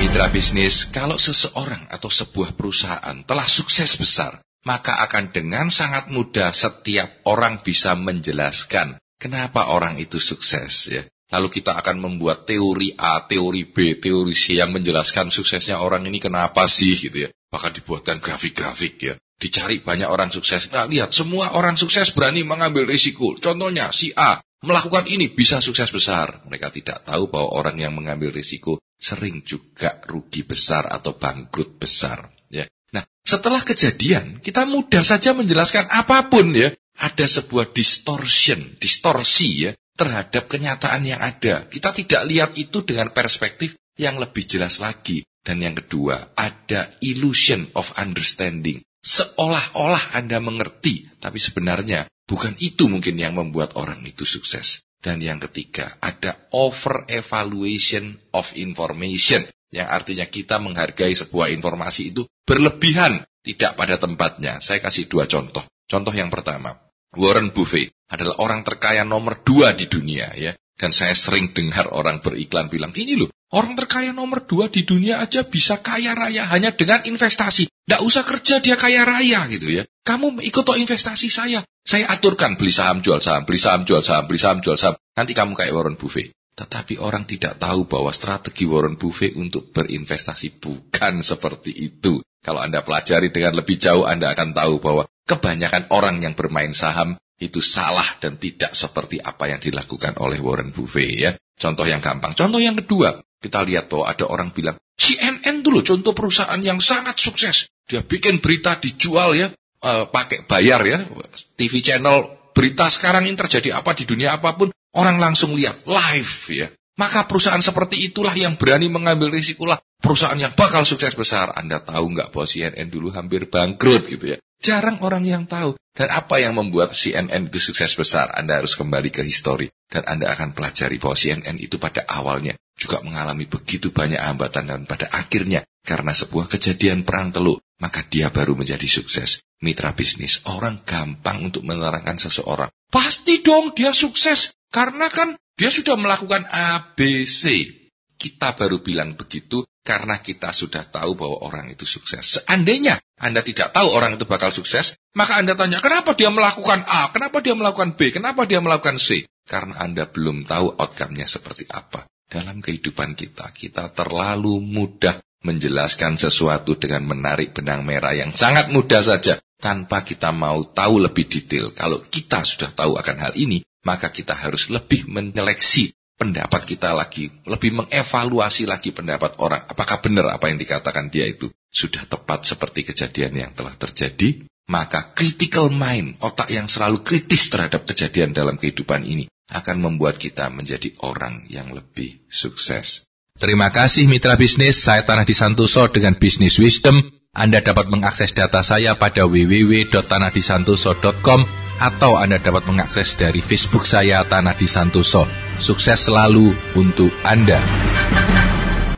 Mitra bisnis, kalau seseorang atau sebuah perusahaan telah sukses besar, maka akan dengan sangat mudah setiap orang bisa menjelaskan kenapa orang itu sukses ya. Lalu kita akan membuat teori A, teori B, teori C yang menjelaskan suksesnya orang ini kenapa sih gitu ya. Bahkan dibuatkan grafik-grafik ya. Dicari banyak orang sukses. Nah, lihat semua orang sukses berani mengambil risiko. Contohnya si A melakukan ini bisa sukses besar. Mereka tidak tahu bahwa orang yang mengambil risiko sering juga rugi besar atau bangkrut besar. Ya. Nah, setelah kejadian, kita mudah saja menjelaskan apa pun ya. Ada sebuah distortion, distorsi ya, terhadap kenyataan yang ada. Kita tidak lihat itu dengan perspektif yang lebih jelas lagi. Dan yang kedua, ada illusion of understanding. Seolah-olah Anda mengerti, tapi sebenarnya bukan itu mungkin yang membuat orang itu sukses. Dan yang ketiga, ada over evaluation of information. Yang artinya kita menghargai sebuah informasi itu berlebihan, tidak pada tempatnya. Saya kasih dua contoh. Contoh yang pertama, Warren Buffett adalah orang terkaya nomor dua di dunia ya. Dan saya sering dengar orang beriklan bilang, ini loh, orang terkaya nomor dua di dunia aja bisa kaya raya hanya dengan investasi. Tidak usah kerja dia kaya raya gitu ya. Kamu ikut toh investasi saya. Saya aturkan beli saham, jual saham, beli saham, jual saham, beli saham, jual saham. Nanti kamu kayak Warren Buffett. Tetapi orang tidak tahu bahwa strategi Warren Buffett untuk berinvestasi bukan seperti itu. Kalau Anda pelajari dengan lebih jauh, Anda akan tahu bahwa kebanyakan orang yang bermain saham itu salah dan tidak seperti apa yang dilakukan oleh Warren Buffett ya. Contoh yang gampang. Contoh yang kedua, kita lihat bahwa ada orang bilang, CNN dulu contoh perusahaan yang sangat sukses. Dia bikin berita dijual ya, uh, pakai bayar ya, TV channel berita sekarang ini terjadi apa di dunia apa pun, orang langsung lihat live ya. Maka perusahaan seperti itulah yang berani mengambil risiko lah. Perusahaan yang bakal sukses besar. Anda tahu nggak bahwa CNN dulu hampir bangkrut gitu ya. Jarang orang yang tahu. Dan apa yang membuat CNN itu sukses besar? Anda harus kembali ke histori. Dan Anda akan pelajari bahwa CNN itu pada awalnya juga mengalami begitu banyak hambatan. Dan pada akhirnya, karena sebuah kejadian perang teluk, maka dia baru menjadi sukses. Mitra bisnis, orang gampang untuk menerangkan seseorang. Pasti dong dia sukses. Karena kan dia sudah melakukan ABC. Kita baru bilang begitu karena kita sudah tahu bahwa orang itu sukses. Seandainya Anda tidak tahu orang itu bakal sukses, maka Anda tanya, kenapa dia melakukan A, kenapa dia melakukan B, kenapa dia melakukan C? Karena Anda belum tahu outcome-nya seperti apa. Dalam kehidupan kita, kita terlalu mudah menjelaskan sesuatu dengan menarik benang merah yang sangat mudah saja tanpa kita mau tahu lebih detail. Kalau kita sudah tahu akan hal ini, maka kita harus lebih menyeleksi pendapat kita lagi, lebih mengevaluasi lagi pendapat orang. Apakah benar apa yang dikatakan dia itu sudah tepat seperti kejadian yang telah terjadi? Maka critical mind, otak yang selalu kritis terhadap kejadian dalam kehidupan ini, akan membuat kita menjadi orang yang lebih sukses. Terima kasih mitra bisnis, saya Tanah Disantoso dengan Bisnis Wisdom. Anda dapat mengakses data saya pada www.tanahdisantoso.com atau Anda dapat mengakses dari Facebook saya Tanah Disantoso. Sukses selalu untuk Anda.